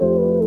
you